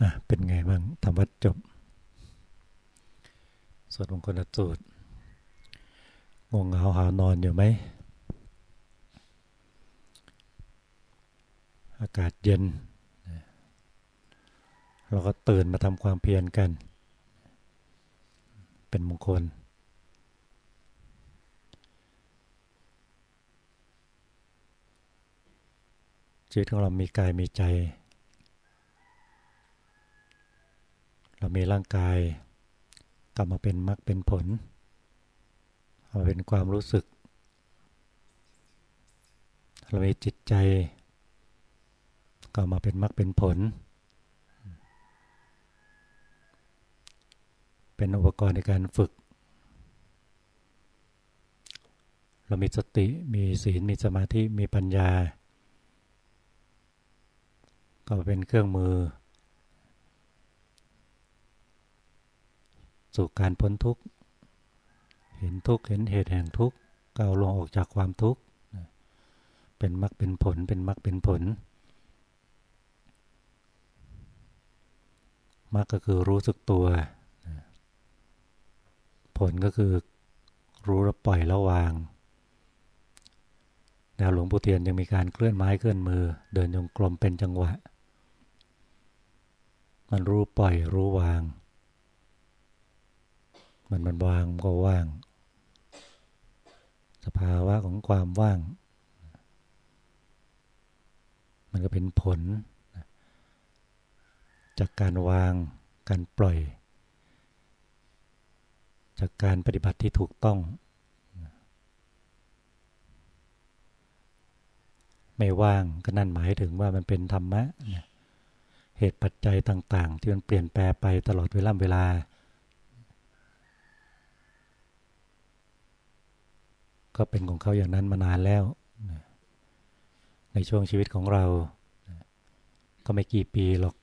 อะเป็นไงบ้างทำวัดจบ สวดมงคลสูตรงงเหงาหานอนอยู่ไหม อากาศเย็น เราก็ตื่นมาทำความเพียรกัน เป็นมงคลชีวิตของเรามีกายมีใจ เรามีร่างกายกลับมาเป็นมรรคเป็นผลมาเป็นความรู้สึก เรามีจิตใจก็มาเป็นมรรคเป็นผล เป็นอุปกรณ์ในการฝึก เรามีสติมีศีลมีสมาธิมีปัญญา ก็เป็นเครื่องมือ สู่การพ้นทุกข์ เห็นทุกข์เห็นเหตุแห่งทุกข์ก้าวลงออกจากความทุกข์เป็นมรรคเป็นผลเป็นมรรคเป็นผลมรรคก็คือรู้สึกตัว ผลก็คือรู้แล้วปล่อยแล้ววางแนวหลวงปู่เทียนยังมีการเคลื่อนไม้เคลื่อนมือ เดินยงกลมเป็นจังหวะ มันรู้ปล่อยรู้วาง มันมันวางก็ว่าง สภาวะของความว่าง มันก็เป็นผล จากการวางการปล่อย จากการปฏิบัติที่ถูกต้อง ไม่ว่างก็นั่นหมายถึงว่ามันเป็นธรรมะ เหตุปัจจัยต่าง ๆ ที่มันเปลี่ยนแปลไปตลอดเวลาเวลา ก็เป็นของเขาอย่างนั้นมานานแล้ว ในช่วงชีวิตของเรา ก็ไม่กี่ปีหรอก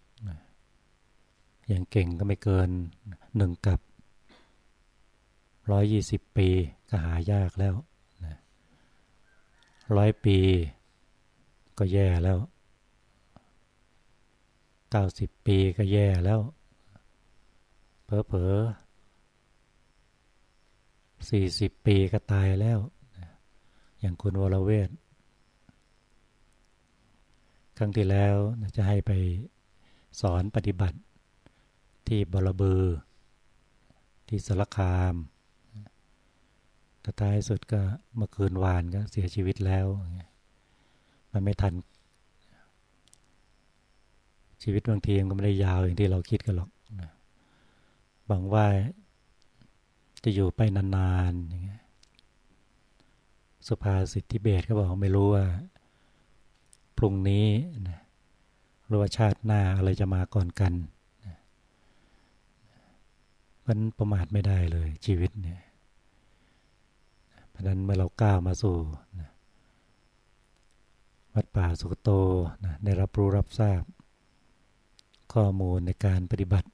อย่างเก่งก็ไม่เกินหนึ่งกับร้อยยี่สิบปีก็หายากแล้วร้อยปีก็แย่แล้วเก้าสิบปีก็แย่แล้วเผลอเผลอสี่สิบปีก็ตายแล้ว อย่างคุณวรเวทครั้งที่แล้วจะให้ไปสอนปฏิบัติ ที่บรบือ ที่สารคามแต่ท้ายสุดก็เมื่อคืนวานก็เสียชีวิตแล้ว มันไม่ทัน ชีวิตบางทีมันก็ไม่ได้ยาวอย่างที่เราคิดกันหรอกบางว่าจะอยู่ไปนานๆอย่างเงี้ย สุภาษิตทิเบตก็บอกไม่รู้ว่า พรุ่งนี้นะหรือว่าชาติหน้าอะไรจะมาก่อนกันมันประมาทไม่ได้เลยชีวิตเนี่ย เพราะนั้นเมื่อเราก้าวมาสู่นะวัดป่าสุกโตนะได้รับรู้รับทราบ ข้อมูลในการปฏิบัติ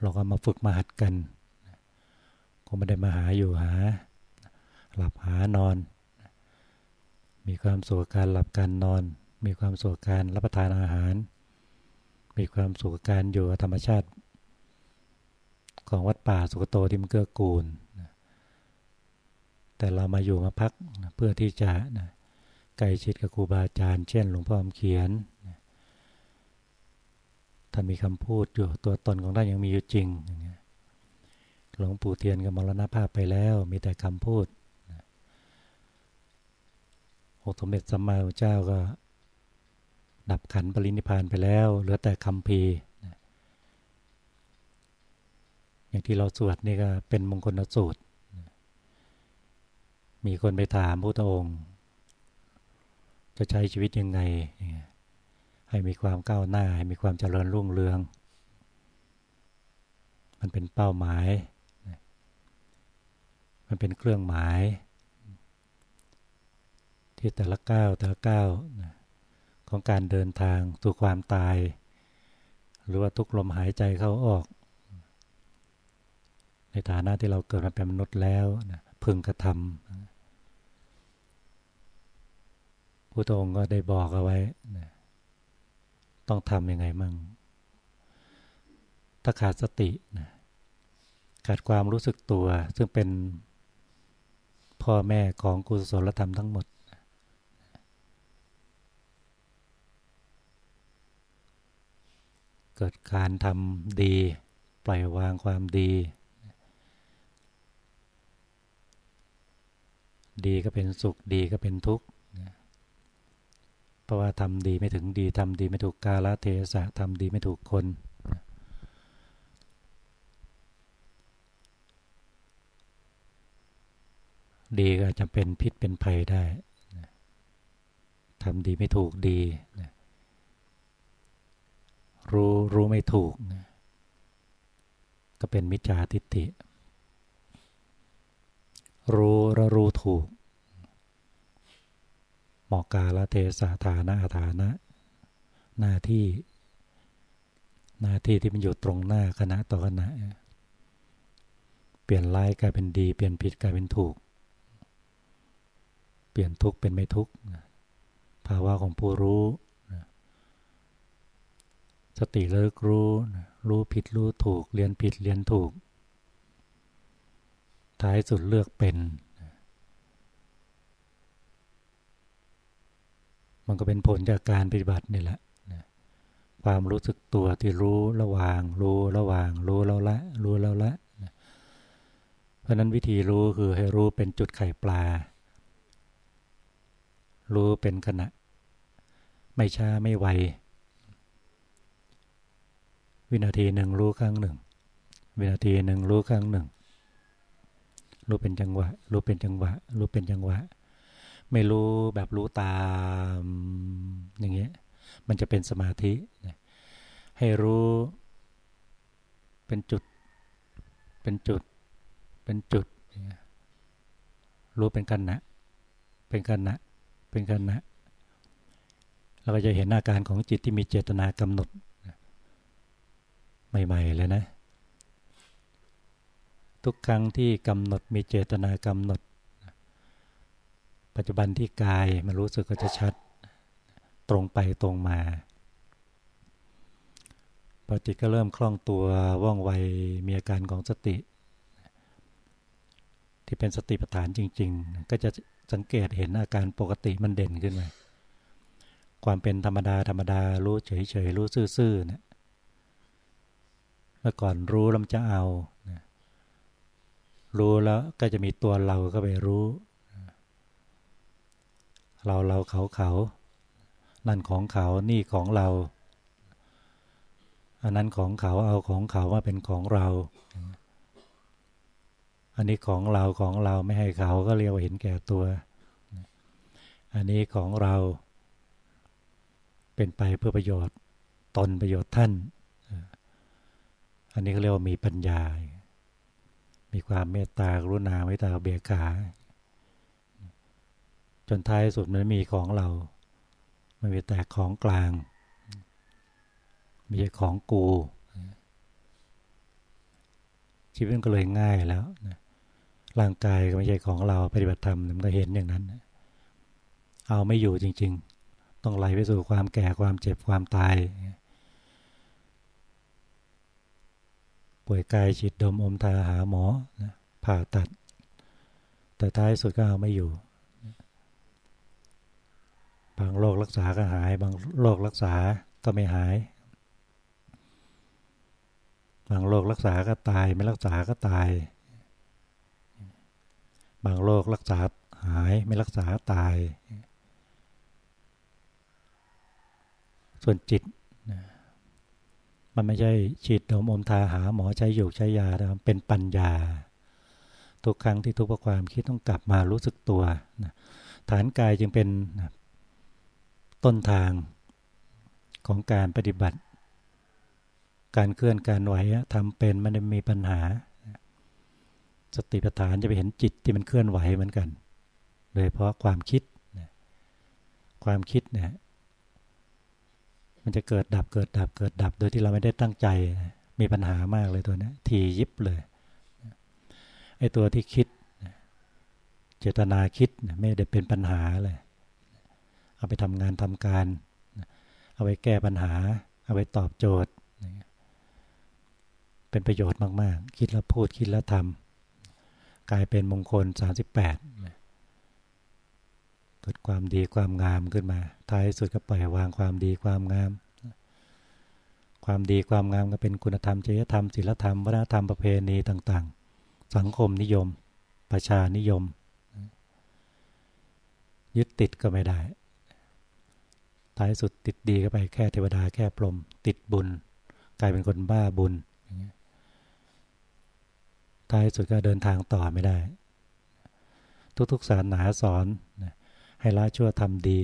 เราก็มาฝึกมาหัดกันคงไม่ได้มาหาอยู่หา หลับหานอน มีความสุขการหลับการนอน มีความสุขการรับประทานอาหาร มีความสุขการอยู่ธรรมชาติ ของวัดป่าสุกโตที่มันเกื้อกูล แต่เรามาอยู่มาพักเพื่อที่จะใกล้ชิดกับครูบาอาจารย์ เช่น หลวงพ่อมเขียนท่านมีคำพูดอยู่ตัวตนของท่านยังมีอยู่จริงหลวงปู่เทียนกับมรณภาพไปแล้ว มีแต่คำพูด โอสมเด็จสัมมาสัมพุทธเจ้าก็ดับขันปรินิพานไปแล้ว เหลือแต่คำพีอย่างที่เราสวดนี่ก็เป็นมงคลสูตร มีคนไปถามพระองค์ จะใช้ชีวิตยังไง ให้มีความก้าวหน้า ให้มีความเจริญรุ่งเรือง มันเป็นเป้าหมาย มันเป็นเครื่องหมาย ที่แต่ละก้าวแต่ละก้าวของการเดินทางสู่ความตาย หรือว่าทุกลมหายใจเข้าออก ในฐานะที่เราเกิดมาเป็นมนุษย์แล้วพึงกระทำพุทธองค์ก็ได้บอกเอาไว้ต้องทำยังไงมั่งถ้าขาดสตินะขาดความรู้สึกตัว ซึ่งเป็นพ่อแม่ของกุศลธรรมทั้งหมด เกิดการทำดี ปล่อยวางความดี ดีก็เป็นสุขดีก็เป็นทุกข์เพราะว่าทำดีไม่ถึงดีทำดีไม่ถูกกาลเทศะทำดีไม่ถูกคน ดีก็จะเป็นพิษเป็นภัยได้ทำดีไม่ถูกดี รู้รู้ไม่ถูก ก็เป็นมิจฉาทิฏฐิ รู้แล้วรู้ถูกเหมอกาละเทศาฐานะฐานะ หน้าที่ หน้าที่ที่มันอยู่ตรงหน้าคณะต่อคณะ เปลี่ยนร้ายกลายเป็นดี เปลี่ยนผิดกลายเป็นถูก เปลี่ยนทุกข์เป็นไม่ทุกข์ภาวะของผู้รู้ สติเลิกรู้ รู้ผิดรู้ถูก เรียนผิดเรียนถูก ท้ายสุดเลือกเป็น มันก็เป็นผลจากการปฏิบัตินี่แหละความรู้สึกตัวที่รู้ระหว่าง รู้ระหว่าง รู้แล้วละ รู้แล้วละ เพราะนั้นวิธีรู้คือให้รู้เป็นจุดไข่ปลา รู้เป็นขณะ ไม่ช้าไม่ไว วินาทีหนึ่งรู้ครั้งหนึ่ง วินาทีหนึ่งรู้ครั้งหนึ่ง รู้เป็นจังหวะ รู้เป็นจังหวะ รู้เป็นจังหวะ ไม่รู้แบบรู้ตามอย่างเงี้ย มันจะเป็นสมาธิ ให้รู้เป็นจุด เป็นจุด เป็นจุด รู้เป็นกันนะเป็นกันนะเป็นขณะ เราก็จะเห็นอาการของจิตที่มีเจตนากำหนด ใหม่ๆเลยนะ ทุกครั้งที่กำหนดมีเจตนากำหนด ปัจจุบันที่กายมันรู้สึกก็จะชัดตรงไปตรงมาพอจิตก็เริ่มคล่องตัวว่องไวมีอาการของสติ ที่เป็นสติปัฏฐานจริง ๆ ก็จะสังเกตเห็นอาการปกติมันเด่นขึ้นมาความเป็นธรรมดาธรรมดารู้เฉยๆรู้ซื่อๆเนี่ย เมื่อก่อนรู้แล้วจะเอา รู้แล้วก็จะมีตัวเราก็ไปรู้ เราเราเขาเขานั่นของเขา นี่ของเรา อันนั้นของเขาเอาของเขามาเป็นของเรา อันนี้ของเราของเราไม่ให้เขาก็เรียกว่าเห็นแก่ตัว อันนี้ของเรา เป็นไปเพื่อประโยชน์ ตนประโยชน์ท่าน อันนี้เขาเรียกว่ามีปัญญา มีความเมตตากรุณาไว้ตาเบียขา จนท้ายสุดมันมีของเราไม่มีแต่ของกลาง มีของกู ชีวิตก็เลยง่ายแล้วนะร่างกายก็ไม่ใช่ของเราปฏิบัติธรรมมันก็เห็นอย่างนั้น เอาไม่อยู่จริง ๆ ต้องไหลไปสู่ความแก่ความเจ็บความตาย ป่วยกายฉีดดมอมทาหาหมอผ่าตัด แต่ท้ายสุดก็เอาไม่อยู่บางโรครักษาก็หาย บางโรครักษาก็ไม่หาย บางโรครักษาก็ตาย ไม่รักษาก็ตาย บางโรครักษาหายไม่รักษาตาย ส่วนจิต มันไม่ใช่ฉีดดมอมทาหาหมอใช้อยู่ใช้ยาเป็นปัญญา ทุกครั้งที่ทุกข์ความคิดต้องกลับมารู้สึกตัวฐานกายจึงเป็นต้นทางของการปฏิบัติ การเคลื่อนการไหวทำเป็นมันมีปัญหา สติปัฏฐานจะไปเห็นจิตที่มันเคลื่อนไหวเหมือนกัน โดยเพราะความคิด ความคิดเนี่ย มันจะเกิดดับเกิดดับเกิดดับ โดยที่เราไม่ได้ตั้งใจ มีปัญหามากเลยตัวนี้ทียิบเลยไอ้ตัวที่คิด เจตนาคิดไม่ได้เป็นปัญหาเลย เอาไปทำงานทำการ เอาไปแก้ปัญหา เอาไปตอบโจทย์ เป็นประโยชน์มาก ๆ คิดแล้วพูดคิดแล้วทำกลายเป็นมงคล 38เกิดความดีความงามขึ้นมา ท้ายสุดก็ปล่อยวางความดีความงาม ความดีความงามก็เป็นคุณธรรมจริยธรรมศีลธรรมวัฒนธรรมประเพณีต่างๆ สังคมนิยม ประชานิยม ยึดติดก็ไม่ได้ ท้ายสุดติดดีก็ไปแค่เทวดาแค่พรหมติดบุญ กลายเป็นคนบ้าบุญ ท้ายสุดก็เดินทางต่อไม่ได้ ทุกๆศาสนาสอน ให้ละชั่วทำดี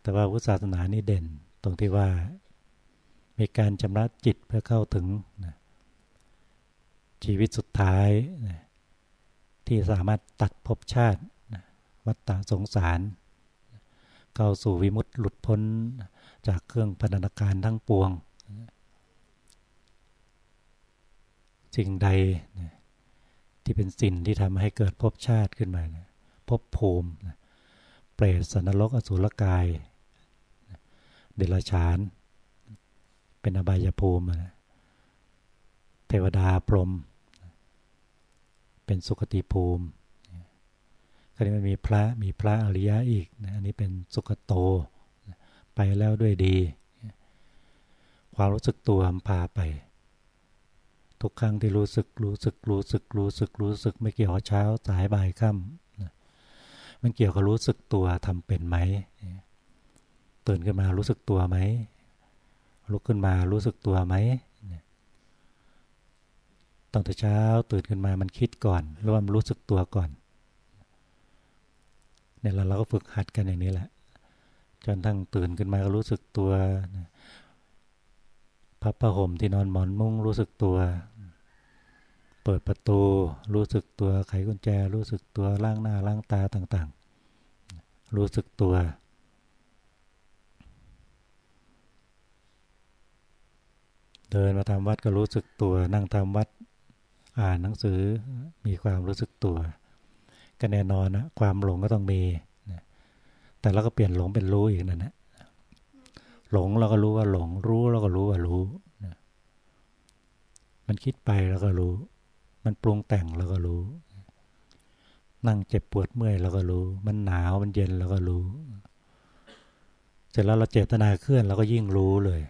แต่ว่าพุทธศาสนานี่เด่น ตรงที่ว่ามีการชำระจิตเพื่อเข้าถึงชีวิตสุดท้ายที่สามารถตัดภพชาติวัฏฏะสงสาร เข้าสู่วิมุตติหลุดพ้นจากเครื่องพันธการทั้งปวงสิ่งใดที่เป็นสิ่งที่ทำให้เกิดภพชาติขึ้นมา ภพภูมิ เปรตสันรกอสุรกาย เดรัจฉาน เป็นอบายภูมิ เทวดาพรหมเป็นสุคติภูมิคราวนี้มันมีพระมีพระอริยะอีกนะอันนี้เป็นสุขโตไปแล้วด้วยดี ความรู้สึกตัวพาไป ทุกครั้งที่รู้สึกรู้สึกรู้สึกรู้สึกรู้สึกไม่เกี่ยวกับเช้าสายบ่ายค่ำ มันเกี่ยวกับรู้สึกตัวทำเป็นไหมตื่นขึ้นมารู้สึกตัวไหมลุกขึ้นมารู้สึกตัวไหมตอนแต่เช้าตื่นขึ้นมามันคิดก่อนหรือว่ามันรู้สึกตัวก่อนเนี่ยเราเราก็ฝึกหัดกันอย่างนี้แหละ จนทั้งตื่นขึ้นมาก็รู้สึกตัวพับผ้าห่มที่นอนหมอนมุ้งรู้สึกตัว เปิดประตู รู้สึกตัวไขกุญแจ รู้สึกตัวล้างหน้าล้างตาต่างๆ รู้สึกตัว เดินมาทำวัดก็รู้สึกตัว นั่งทำวัดอ่านหนังสือมีความรู้สึกตัว ก็แน่นอนนะความหลงก็ต้องมีแต่เราก็เปลี่ยนหลงเป็นรู้อีกนั่นแหละหลงเราก็รู้ว่าหลงรู้เราก็รู้ว่ารู้มันคิดไปเราก็รู้ มันปรุงแต่งเราก็รู้ นั่งเจ็บปวดเมื่อยเราก็รู้ มันหนาวมันเย็นเราก็รู้ เสร็จแล้วเราเจตนาเคลื่อนเราก็ยิ่งรู้เลย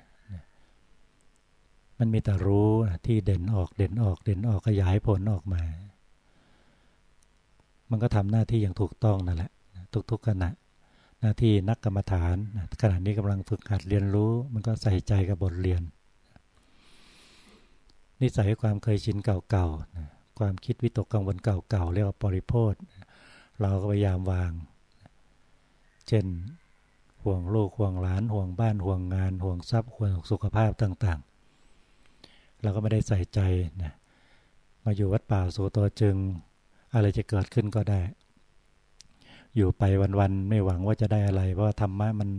มันมีแต่รู้ที่เด่นออกเด่นออกเด่นออกขยายผลออกมา มันก็ทำหน้าที่อย่างถูกต้องนั่นแหละ ทุกๆขณะหน้าที่นักกรรมฐานขณะนี้กำลังฝึกหัดเรียนรู้ มันก็ใส่ใจกับบทเรียน นิสัยความเคยชินเก่าๆความคิดวิตกกังวลเก่าๆเรียกว่าปริโพธเราก็พยายามวาง เช่น ห่วงลูกห่วงหลานห่วงบ้านห่วงงาน ห่วงทรัพย์ห่วงสุขภาพต่างๆ เราก็ไม่ได้ใส่ใจนะมาอยู่วัดป่าโสตัวจึง อะไรจะเกิดขึ้นก็ได้ อยู่ไปวันๆไม่หวังว่าจะได้อะไร เพราะธรรมะมัน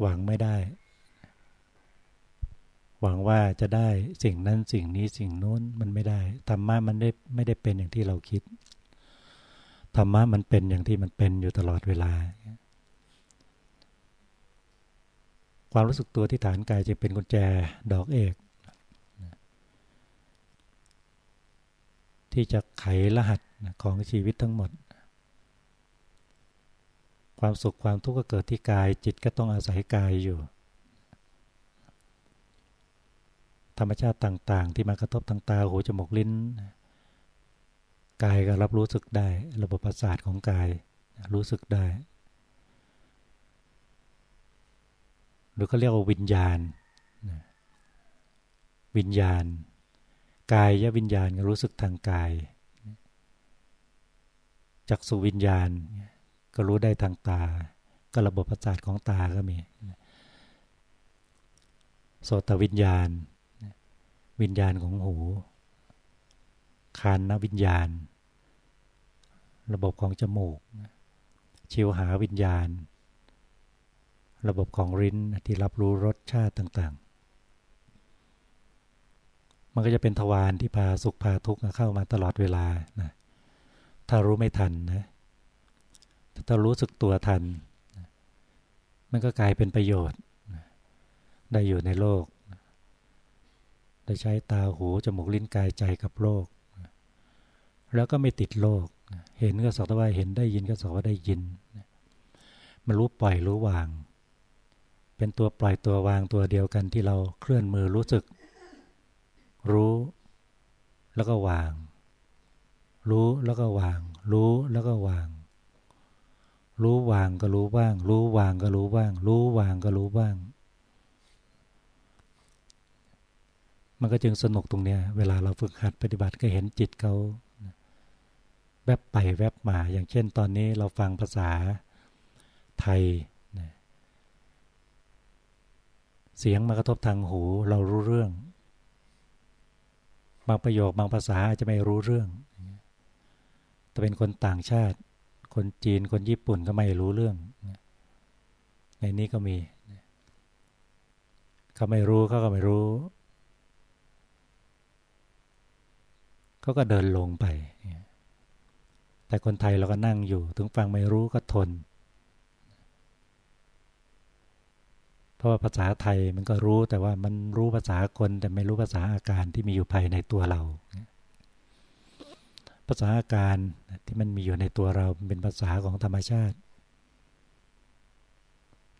หวังไม่ได้ หวังว่าจะได้สิ่งนั้นสิ่งนี้สิ่งโน้นมันไม่ได้ธรรมะมันได้ไม่ได้เป็นอย่างที่เราคิดธรรมะมันเป็นอย่างที่มันเป็นอยู่ตลอดเวลา ความรู้สึกตัวที่ฐานกายจะเป็นกุญแจดอกเอก ที่จะไขรหัสของชีวิตทั้งหมด ความสุขความทุกข์ก็เกิดที่กายจิตก็ต้องอาศัยกายอยู่ ธรรมชาติต่างๆ ที่มากระทบทางตาหูจมูกลิ้น กายก็รับรู้สึกได้ ระบบประสาทของกายรู้สึกได้ หรือก็เรียกว่าวิญญาณ วิญญาณ กายยวิญญาณก็รู้สึกทางกายจักสุวิญญาณ ก็รู้ได้ทางตา ก็ระบบประสาทของตาก็มี โสตวิญญาณ วิญญาณของหู คานนวิญญาณ ระบบของจมูก ชิวหาวิญญาณ ระบบของริ้นที่รับรู้รสชาติต่าง ๆ มันก็จะเป็นทวารที่พาสุขพาทุกข์เข้ามาตลอดเวลานะถ้ารู้ไม่ทันนะถ้ารู้สึกตัวทัน มันก็กลายเป็นประโยชน์ ได้อยู่ในโลก ได้ใช้ตาหูจมูกลิ้นกายใจกับโลก แล้วก็ไม่ติดโลก เห็นก็สักว่าเห็นได้ยินก็สักว่าได้ยิน มันรู้ปล่อยรู้วาง เป็นตัวปล่อยตัววางตัวเดียวกันที่เราเคลื่อนมือรู้สึก รู้ แล้วก็วาง รู้แล้วก็วาง รู้แล้วก็วาง รู้วางก็รู้บ้าง รู้วางก็รู้บ้าง รู้วางก็รู้บ้าง มันก็จึงสนุกตรงเนี้ย เวลาเราฝึกหัดปฏิบัติก็เห็นจิตเขาแวบไปแวบมา อย่างเช่นตอนนี้เราฟังภาษาไทย เสียงมากระทบทางหูเรารู้เรื่อง บางประโยคบางภาษาอาจจะไม่รู้เรื่อง แต่เป็นคนต่างชาติ คนจีนคนญี่ปุ่นก็ไม่รู้เรื่อง ในนี้ก็มีเขาไม่รู้เขาก็ไม่รู้ เขาก็เดินลงไป แต่คนไทยเราก็นั่งอยู่ ถึงฟังไม่รู้ก็ทน เพราะว่าภาษาไทยมันก็รู้แต่ว่ามันรู้ภาษาคนแต่ไม่รู้ภาษาอาการที่มีอยู่ภายในตัวเรา ภาษาอาการที่มันมีอยู่ในตัวเราเป็นภาษาของธรรมชาติ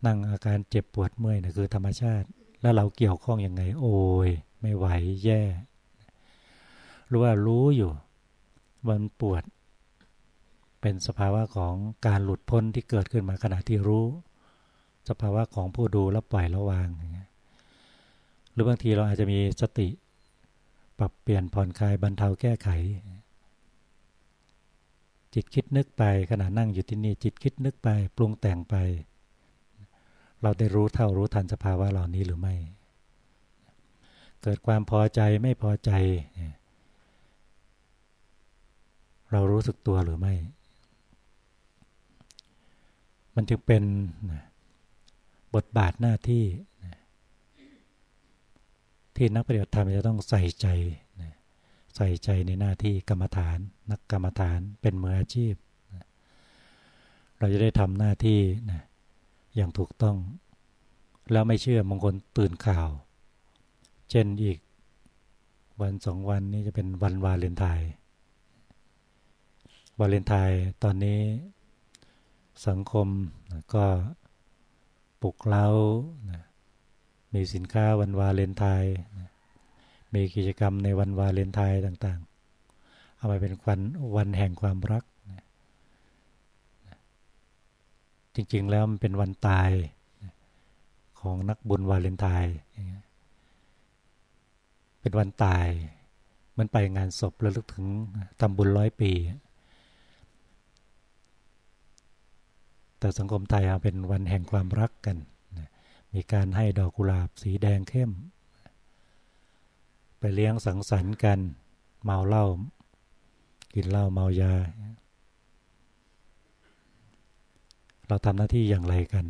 นั่งอาการเจ็บปวดเมื่อยนะคือธรรมชาติ แล้วเราเกี่ยวข้องอยังไง โอ้ยไม่ไหวแย่ รู้ว่ารู้อยู่มันปวด เป็นสภาวะของการหลุดพ้นที่เกิดขึ้นมาขณะที่รู้ สภาวะของผู้ดูแล้วปล่อยแล้ววางหรือบางทีเราอาจจะมีสติ ปรับเปลี่ยนผ่อนคลายบรรเทาแก้ไข จิตคิดนึกไปขณะนั่งอยู่ที่นี่จิตคิดนึกไป ปรุงแต่งไป เราได้รู้เท่ารู้ทันสภาวะเหล่านี้หรือไม่ เกิดความพอใจไม่พอใจเเรารู้สึกตัวหรือไม่ มันจึงเป็นบทบาทหน้าที่ ที่นักปฏิบัติธรรมจะต้องใส่ใจ ใส่ใจในหน้าที่กรรมฐาน นักกรรมฐานเป็นมืออาชีพ เราจะได้ทำหน้าที่อย่างถูกต้อง แล้วไม่เชื่อมงคลตื่นข่าว เช่นอีกวันสองวันนี้จะเป็นวันวาเลนไทน์ วาเลนไทน์ตอนนี้สังคมก็ปลุกเร้ามีสินค้าวันวาเลนไทน์มีกิจกรรมในวันวาเลนไทน์ต่างๆ เอาไปเป็นวันวันแห่งความรัก จริงๆแล้วมันเป็นวันตายของนักบุญวาเลนไทน์เป็นวันตาย มันไปงานศพแล้วลึกถึงทำบุญร้อยปี แต่สังคมไทยเป็นวันแห่งความรักกัน มีการให้ดอกกุหลาบสีแดงเข้ม ไปเลี้ยงสังสรรค์กัน เมาเหล้า กินเหล้าเมายา เราทำหน้าที่อย่างไรกัน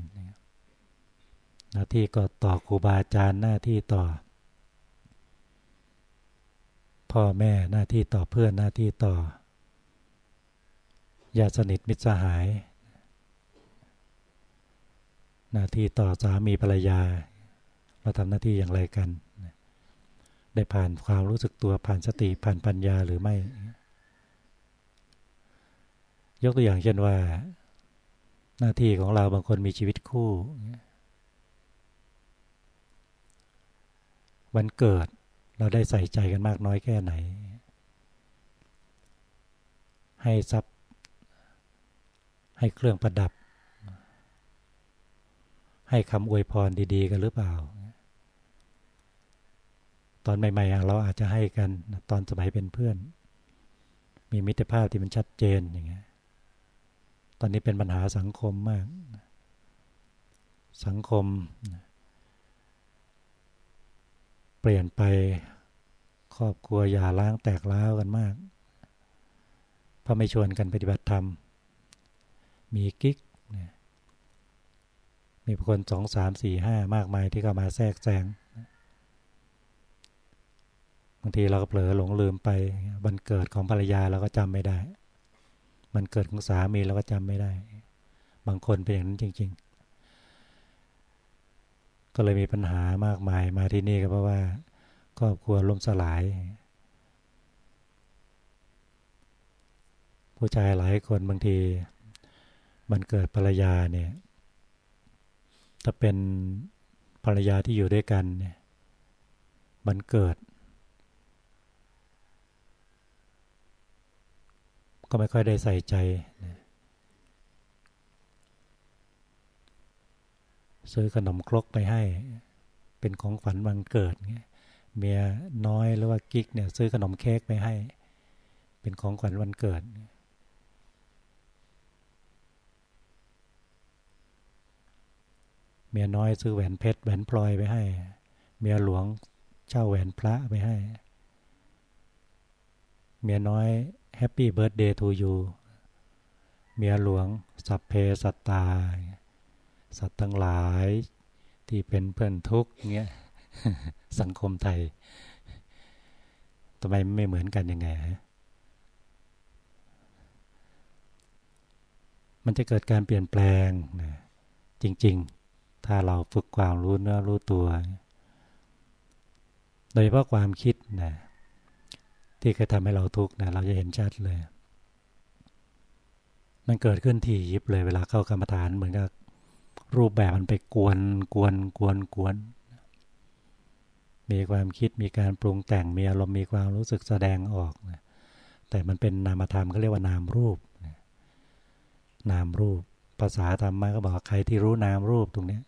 หน้าที่ก็ต่อครูบาอาจารย์หน้าที่ต่อ พ่อแม่หน้าที่ต่อเพื่อนหน้าที่ต่อญาติสนิทมิตรสหาย หน้าที่ต่อสามีภรรยา เราทำหน้าที่อย่างไรกัน ได้ผ่านความรู้สึกตัวผ่านสติผ่านปัญญาหรือไม่ ยกตัวอย่างเช่นว่า หน้าที่ของเราบางคนมีชีวิตคู่ วันเกิดเราได้ใส่ใจกันมากน้อยแค่ไหน ให้ทรัพย์ ให้เครื่องประดับ ให้คำอวยพรดี ๆ กันหรือเปล่า ตอนใหม่ๆเราอาจจะให้กันตอนสมัยเป็นเพื่อน มีมิตรภาพที่มันชัดเจนอย่างเงี้ยตอนนี้เป็นปัญหาสังคมมาก สังคม เปลี่ยนไปครอบครัวอย่าล้างแตกล้าวกันมากพราะไม่ชวนกันปฏิบัติธรรม มีกิ๊ก มีคนสองสามสี่ห้ามากมายที่เข้ามาแทรกแซงบางทีเราก็เผลอหลงลืมไปวันเกิดของภรรยาเราก็จำไม่ได้มันเกิดของสามีเราก็จำไม่ได้ บางคนเป็นอย่างนั้นจริง ๆ ก็เลยมีปัญหามากมายมาที่นี่ก็เพราะว่าครอบครัวล่มสลาย ผู้ชายหลายคนบางทีมันเกิดภรรยาเนี่ย ถ้าเป็นภรรยาที่อยู่ด้วยกันเนี่ยมันเกิด ก็ไม่ค่อยได้ใส่ใจ ซื้อขนมครกไปให้ เป็นของขวัญวันเกิดเงี้ยเมียน้อยหรือว่ากิ๊กเนี่ยซื้อขนมเค้กไปให้ เป็นของขวัญวันเกิดเมียน้อยซื้อแหวนเพชรแหวนพลอยไปให้ เมียหลวงเช่าแหวนพระไปให้ เมียน้อย happy birthday to youเมียหลวง สัพเพสัตตา สัตว์ทั้งหลายที่เป็นเพื่อนทุกเงี้ยสังคมไทยทำไมไม่เหมือนกันยังไงฮะมันจะเกิดการเปลี่ยนแปลงนะจริง ๆ ถ้าเราฝึกความรู้เนื้อรู้ตัว โดยเฉพาะความคิดนะที่เคยทำให้เราทุกข์นะเราจะเห็นชัดเลย มันเกิดขึ้นทียิบเลยเวลาเข้ากรรมฐานเหมือนกับรูปแบบมันไปกวนกวนกวนกวน มีความคิดมีการปรุงแต่งมีอารมณ์มีความรู้สึกแสดงออกนะแต่มันเป็นนามธรรมเขาเรียกว่านามรูปนะนามรูป ภาษาธรรมะก็บอกใครที่รู้นามรูปตรงนี้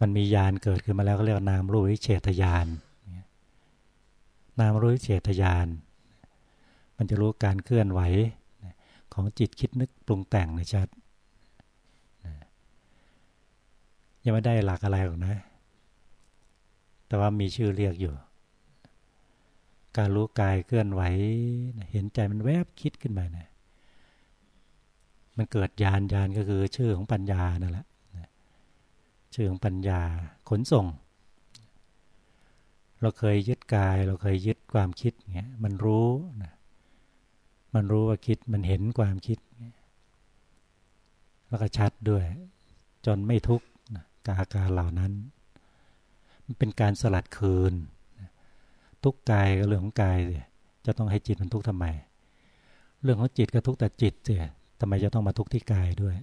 มันมียานเกิดขึ้นมาแล้วก็เรียกนามรูปวิเฉทยานนามรูปวิเฉทยาน มันจะรู้การเคลื่อนไหวของจิตคิดนึกปรุงแต่งในชัดยังไม่ได้หลักอะไรหรอกนะ แต่ว่ามีชื่อเรียกอยู่ การรู้กายเคลื่อนไหว เห็นใจมันแวบคิดขึ้นมานะมันเกิดญาณญาณก็คือชื่อของปัญญานั่นแหละ ชื่องปัญญาขนส่ง เราเคยยึดกาย เราเคยยึดความคิดเงี้ยมันรู้นะมันรู้ว่าคิดมันเห็นความคิด แล้วก็ชัดด้วย จนไม่ทุกข์กอาการเหล่านั้น มันเป็นการสลัดคืน ทุกกายก็เรื่องของกายจะต้องให้จิตมันทุกข์ทำไม เรื่องของจิตก็ทุกข์แต่จิตเสียทำไมจะต้องมาทุกข์ที่กายด้วย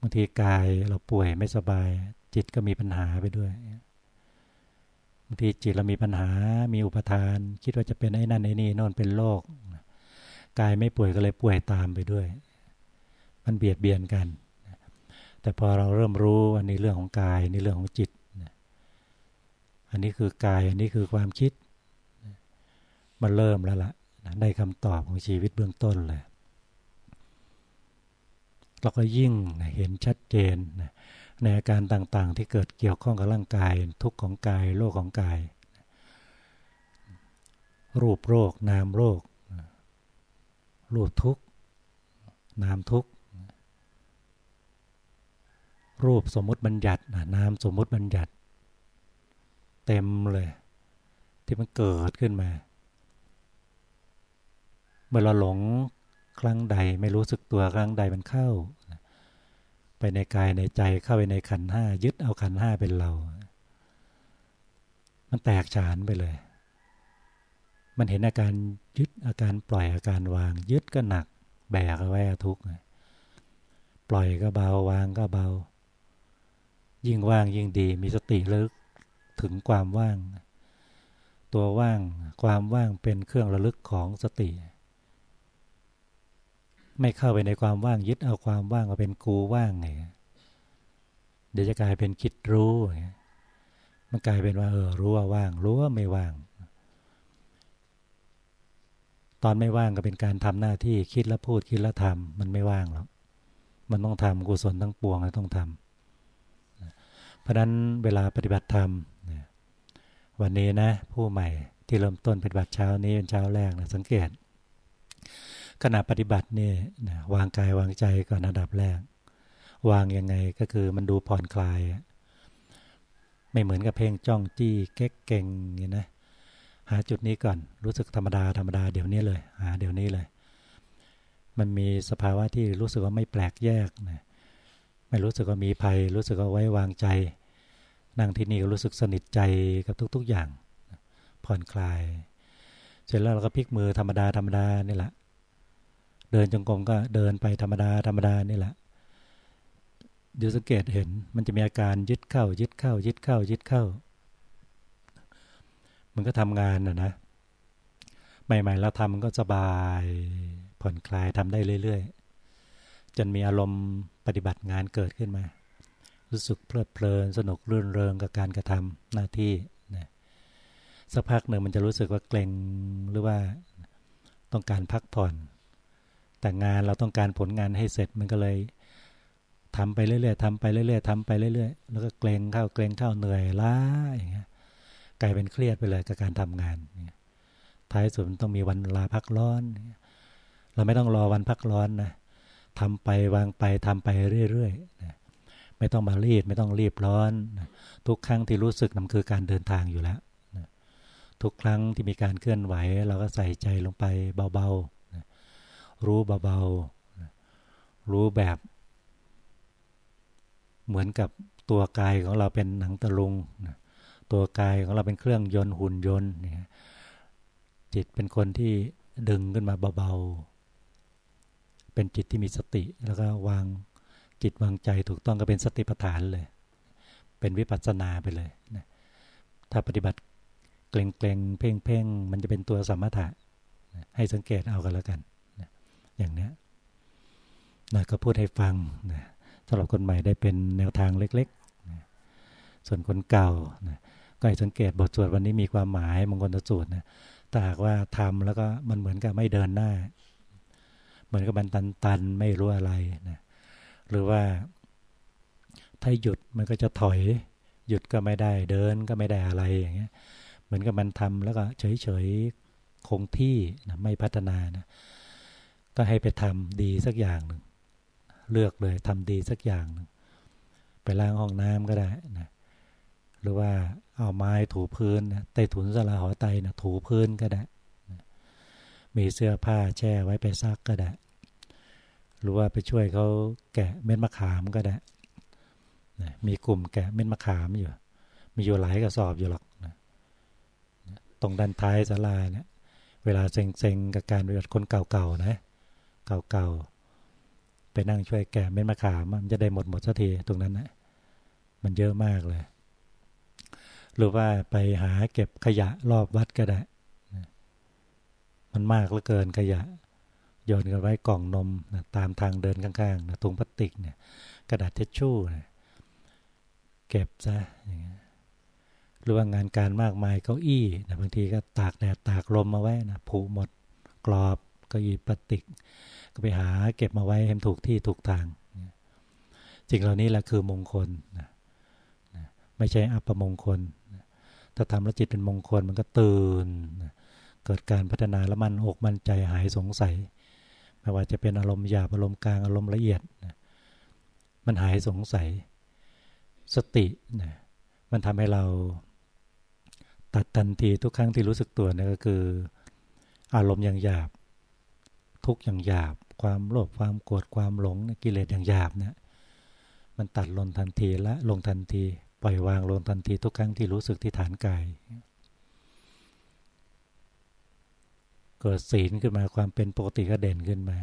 บางทีกายเราป่วยไม่สบาย จิตก็มีปัญหาไปด้วยบางทีจิตเรามีปัญหา มีอุปทาน คิดว่าจะเป็นไอ้นั่นไอ้นี่นอนเป็นโรคกายไม่ป่วยก็เลยป่วยตามไปด้วย มันเบียดเบียนกัน แต่พอเราเริ่มรู้อันนี้เรื่องของกายนี่เรื่องของจิตอันนี้คือกายอันนี้คือความคิด มันเริ่มแล้วละ่ะได้คำตอบของชีวิตเบื้องต้นเลย เราก็ยิ่งเห็นชัดเจนในอาการต่างๆ ที่เกิดเกี่ยวข้องกับร่างกาย ทุกข์ของกายโรคของกาย รูปโรค นามโรค รูปทุกข์ นามทุกข์ รูปสมมติบัญญัตินามสมมติบัญญัติ เต็มเลย ที่มันเกิดขึ้นมาเมื่อเราหลง ครั้งใดไม่รู้สึกตัวครั้งใดมันเข้า ไปในกายในใจเข้าไปในขันห้ายึดเอาขันห้าเป็นเรา มันแตกฉานไปเลย มันเห็นอาการยึดอาการปล่อยอาการวาง ยึดก็หนัก แบกเอาไว้ทุกข์ปล่อยก็เบาวางก็เบา ยิ่งว่างยิ่งดีมีสติลึกถึงความว่าง ตัวว่างความว่างเป็นเครื่องระลึกของสติ ไม่เข้าไปในความว่างยึดเอาความว่างมาเป็นกูว่างไงเดี๋ยวจะกลายเป็นคิดรู้มันกลายเป็นว่าเออรู้ว่าว่าง รู้ว่าไม่ว่าง ตอนไม่ว่างก็เป็นการทำหน้าที่คิดแล้วพูดคิดแล้วทำมันไม่ว่างหรอกมันต้องทำกุศลทั้งปวงต้องทำราะนั้นเวลาปฏิบัติธรรมวันนี้นะ ผู้ใหม่ที่เริ่มต้นปฏิบัติเช้านี้เป็นเช้าแรกนะสังเกต ขณะปฏิบัติเนี่นะวางกายวางใจก่อนอันดับแรก วางยังไงก็คือมันดูผ่อนคลาย ไม่เหมือนกับเพลงจ้องจี้เก๊กเก่งนี่นะหาจุดนี้ก่อนรู้สึกธรรมดาธรรมดาเดี๋ยวนี้เลยหาเดี๋ยวนี้เลย มันมีสภาวะที่รู้สึกว่าไม่แปลกแยกนะไม่รู้สึกว่ามีภัย รู้สึกว่าไว้วางใจ นั่งที่นี่ก็รู้สึกสนิทใจกับทุก ๆอย่าง ผ่อนคลาย เสร็จแล้วเราก็พลิกมือธรรมดาธรรมดานี่แหละ เดินจงกรมก็เดินไปธรรมดาธรรมดานี่แหละเดี๋ยวสังเกตเห็นมันจะมีอาการยึดเข้า ยึดเข้า ยึดเข้า ยึดเข้า มันก็ทำงานนะนะใหม่ๆเราทำมันก็สบายผ่อนคลายทำได้เรื่อยๆ จนมีอารมณ์ปฏิบัติงานเกิดขึ้นมา รู้สึกเพลิดเพลินสนุกรื่นเริงกับการกระทำหน้าที่นะสักพักหนึ่งมันจะรู้สึกว่าเกรงหรือว่าต้องการพักผ่อน แต่งานเราต้องการผลงานให้เสร็จมันก็เลยทำไปเรื่อยๆทำไปเรื่อยๆทำไปเรื่อยๆ แล้วก็เกรงเข้าเกรงเข้าเหนื่อยล้าอย่างเงี้ยกลายเป็นเครียดไปเลยกับการทำงานท้ายสุดมันต้องมีวันลาพักร้อน เราไม่ต้องรอวันพักร้อนนะทำไปวางไปทำไปเรื่อยๆนะไม่ต้องมารีบไม่ต้องรีบร้อน ทุกครั้งที่รู้สึกนั่นคือการเดินทางอยู่แล้วทุกครั้งที่มีการเคลื่อนไหว เราก็ใส่ใจลงไปเบาๆ รู้เบาๆ รู้แบบ เหมือนกับตัวกายของเราเป็นหนังตะลุง ตัวกายของเราเป็นเครื่องยนต์หุ่นยนต์จิตเป็นคนที่ดึงขึ้นมาเบาๆ เป็นจิตที่มีสติแล้วก็วางจิตวางใจถูกต้องก็เป็นสติปัฏฐานเลย เป็นวิปัสสนาไปเลยนะถ้าปฏิบัติเกรงเกรงเพ่งเพ่งมันจะเป็นตัวสมถะ ให้สังเกตเอากันแล้วกัน อย่างนี้นะก็พูดให้ฟังนะสำหรับคนใหม่ได้เป็นแนวทางเล็กๆนะส่วนคนเก่านะก็ให้สังเกตบทสวดวันนี้มีความหมายมงคลสูตรนะถ้าหากว่าทำแล้วก็มันเหมือนกับไม่เดินหน้า เหมือนกับมันตันๆไม่รู้อะไรนะหรือว่าถ้าหยุดมันก็จะถอย หยุดก็ไม่ได้เดินก็ไม่ได้อะไรอย่างเงี้ยเหมือนกับมันทำแล้วก็เฉยๆคงที่นะไม่พัฒนานะ ก็ให้ไปทำดีสักอย่างหนึ่งเลือกเลยทำดีสักอย่างหนึ่งไปล้างห้องน้ำก็ได้นะหรือว่าเอาไม้ถูพื้นนะไต้ถุนสลาหอไตนะถูพื้นก็ได้นะมีเสื้อผ้าแช่ไว้ไปซักก็ได้ หรือว่าไปช่วยเขาแกะเม็ดมะขามก็ได้นะมีกลุ่มแกะเม็ดมะขามอยู่ มีอยู่หลายกระสอบอยู่หรอกนะตรงด้านท้ายศาลาเนี่ยเวลาเซ็งๆกับการปฏิบัติคนเก่าๆนะ เก่าๆ ไปนั่งช่วยแกะเม็ดมะขามมันจะได้หมดหมดสักทีตรงนั้นนะมันเยอะมากเลย หรือว่าไปหาเก็บขยะรอบวัดก็ได้ มันมากเหลือเกินขยะโยนกันไว้กล่องนมนะตามทางเดินข้างๆนะถุงพลาสติกเนี่ย กระดาษเทชชู่นะเก็บซะอย่างเงี้ยหรือว่างานการมากมายเก้าอี้นะบางทีก็ตากแดดตากลมมาไว้นะผุหมดกรอบเก้าอี้พลาสติก ไปหาเก็บมาไว้ให้ถูกที่ถูกทางสิ่งเหล่านี้แหละคือมงคลนะไม่ใช่อัปมงคล ถ้าทำแล้วจิตเป็นมงคลมันก็ตื่น เกิดการพัฒนาแล้วมันอกมั่นใจหายสงสัย ไม่ว่าจะเป็นอารมณ์หยาบอารมณ์กลางอารมณ์ละเอียด มันหายสงสัย สตินะมันทำให้เราตัดทันทีทุกครั้งที่รู้สึกตัวนี่ก็คือ อารมณ์อย่างหยาบ ทุกอย่างหยาบ ความโลภความโกรธความหลงกิเลสอย่างหยาบเนี่ยมันตัดลงทันทีและลงทันที ปล่อยวางลงทันทีทุกครั้งที่รู้สึกที่ฐานกายเกิดศีลขึ้นมาความเป็นปกติก็เด่นขึ้นมา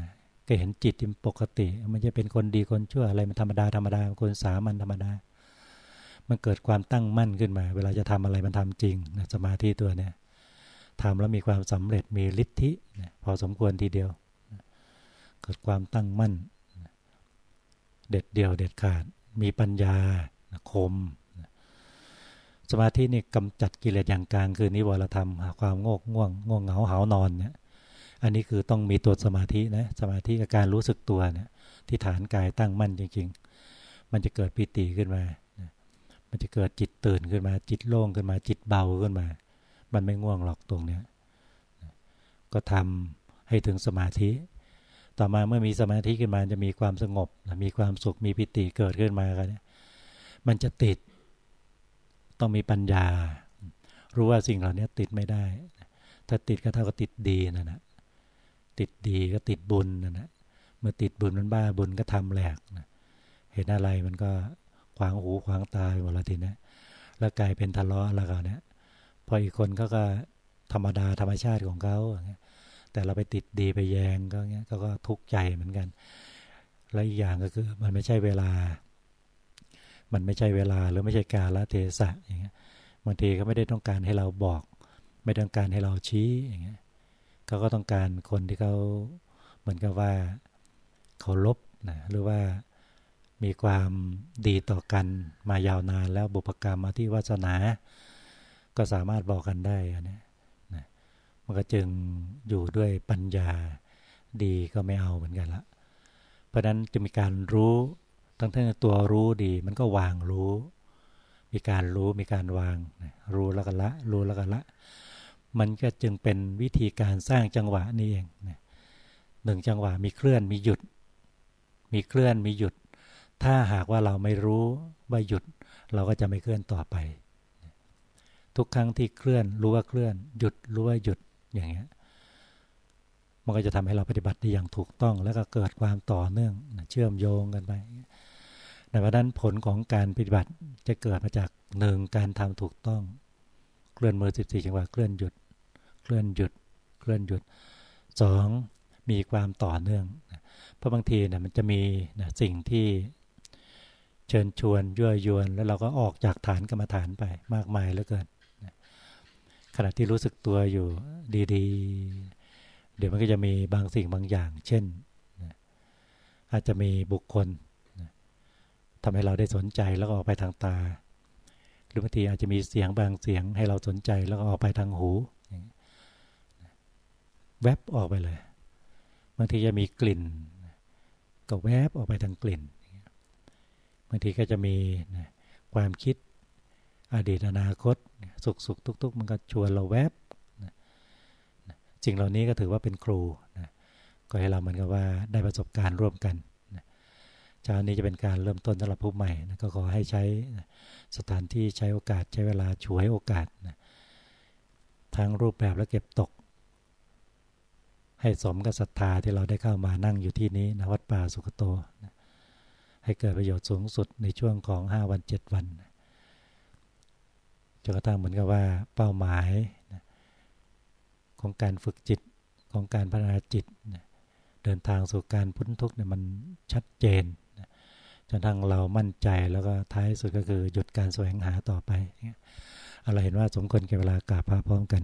ก็เห็นจิตที่ปกติ มันจะเป็นคนดีคนชั่วอะไรมันธรรมดาธรรมดาคนสามัญธรรมดา มันเกิดความตั้งมั่นขึ้นมา เวลาจะทำอะไรมันทำจริงนะสมาธิตัวเนี้ยทำแล้วมีความสำเร็จมีฤทธิพอสมควรทีเดียว เกิดความตั้งมั่น เด็ดเดี่ยวเด็ดขาด มีปัญญาคม สมาธินี่กำจัดกิเลสอย่างกลางคือนิวรธรรมความโงกง่วงง่วงเหงาหานอนเนี่ย อันนี้คือต้องมีตัวสมาธินะ สมาธิกับการรู้สึกตัวเนี่ย ที่ฐานกายตั้งมั่นจริง ๆ มันจะเกิดปิติขึ้นมา มันจะเกิดจิตตื่นขึ้นมา จิตโล่งขึ้นมา จิตเบาขึ้นมา มันไม่ง่วงหรอกตรงเนี้ย ก็ทำให้ถึงสมาธิ ต่อมาเมื่อมีสมาธิขึ้นมาจะมีความสงบ มีความสุขมีปิติเกิดขึ้นมากันมันจะติดต้องมีปัญญา รู้ว่าสิ่งเหล่านี้ติดไม่ได้ ถ้าติดก็เท่ากับติดดีนั่นแหะติดดีก็ติดบุญนั่นแหะเมื่อติดบุญมันบ้าบุญก็ทำแหลกนะเห็นอะไรมันก็ขวางหูขวางตาหมดละทีนะแล้วกลายเป็นทะเลาะแล้วก็เนี่ยพออีกคนเขาก็ธรรมดาธรรมชาติของเขา แต่เราไปติดดีไปแยงก็เงี้ยก็ทุกข์ใจเหมือนกัน แล้วอีกอย่างก็คือมันไม่ใช่เวลา มันไม่ใช่เวลาหรือไม่ใช่กาลเทศะอย่างเงี้ยบางทีเขาไม่ได้ต้องการให้เราบอก ไม่ต้องการให้เราชี้อย่างเงี้ยเขาก็ต้องการคนที่เขาเหมือนกับว่าเขาลบนะหรือว่ามีความดีต่อกันมายาวนานแล้วบุพกรรมอธิวาสนา ก็สามารถบอกกันได้นะนะ มันก็จึงอยู่ด้วยปัญญาดีก็ไม่เอาเหมือนกันละ เพราะนั้นจะมีการรู้ทั้งทั้งตัวรู้ดี มันก็วางรู้ มีการรู้มีการวาง รู้แล้วก็ละ รู้แล้วก็ละ มันก็จึงเป็นวิธีการสร้างจังหวะนี่เองหนึ่งจังหวะมีเคลื่อนมีหยุด มีเคลื่อนมีหยุด ถ้าหากว่าเราไม่รู้ว่าหยุด เราก็จะไม่เคลื่อนต่อไป ทุกครั้งที่เคลื่อนรู้ว่าเคลื่อน หยุดรู้ว่าหยุด อย่างเงี้ยมันก็จะทำให้เราปฏิบัติได้อย่างถูกต้องแล้วก็เกิดความต่อเนื่องเชื่อมโยงกันไปในวันนั้นผลของการปฏิบัติจะเกิดมาจากหนึ่งการทำถูกต้อง เคลื่อนมือ 14 จังหวะเคลื่อนหยุด เคลื่อนหยุด เคลื่อนหยุดสองมีความต่อเนื่อง เพราะบางทีเนี่ยมันจะมีนะสิ่งที่เชิญชวนยั่วยวน แล้วเราก็ออกจากฐานกรรมฐานไปมากมายเหลือเกิน ขณะที่รู้สึกตัวอยู่ดีๆ เดี๋ยวมันก็จะมีบางสิ่งบางอย่าง เช่น อาจจะมีบุคคลทำให้เราได้สนใจแล้วก็ออกไปทางตา หรือบางทีอาจจะมีเสียงบางเสียงให้เราสนใจแล้วก็ออกไปทางหู แวบออกไปเลย บางทีจะมีกลิ่น ก็แวบออกไปทางกลิ่น บางทีก็จะมีความคิด อดีตอนาคต สุขสุขทุกๆ มันก็ชวนเราแวบนะสิ่งเหล่านี้ก็ถือว่าเป็นครูนะก็ให้เราเหมือนกับว่าได้ประสบการณ์ร่วมกันเช้านี้จะเป็นการเริ่มต้นสำหรับผู้ใหม่นะก็ขอให้ใช้สถานที่ใช้โอกาสใช้เวลาช่วยโอกาสนะทั้งรูปแบบและเก็บตก ให้สมกับศรัทธาที่เราได้เข้ามานั่งอยู่ที่นี้นะวัดป่าสุขโตนะให้เกิดประโยชน์สูงสุดในช่วงของ 5 วัน 7 วัน จนกระทั่งเหมือนกับว่าเป้าหมายของการฝึกจิตของการพัฒนาจิตเดินทางสู่การพ้นทุกข์เนี่ยมันชัดเจนจนทั้งเรามั่นใจแล้วก็ท้ายสุดก็คือหยุดการแสวงหาต่อไป เราเห็นว่าสมควรแก่เวลากราบพระพร้อมกัน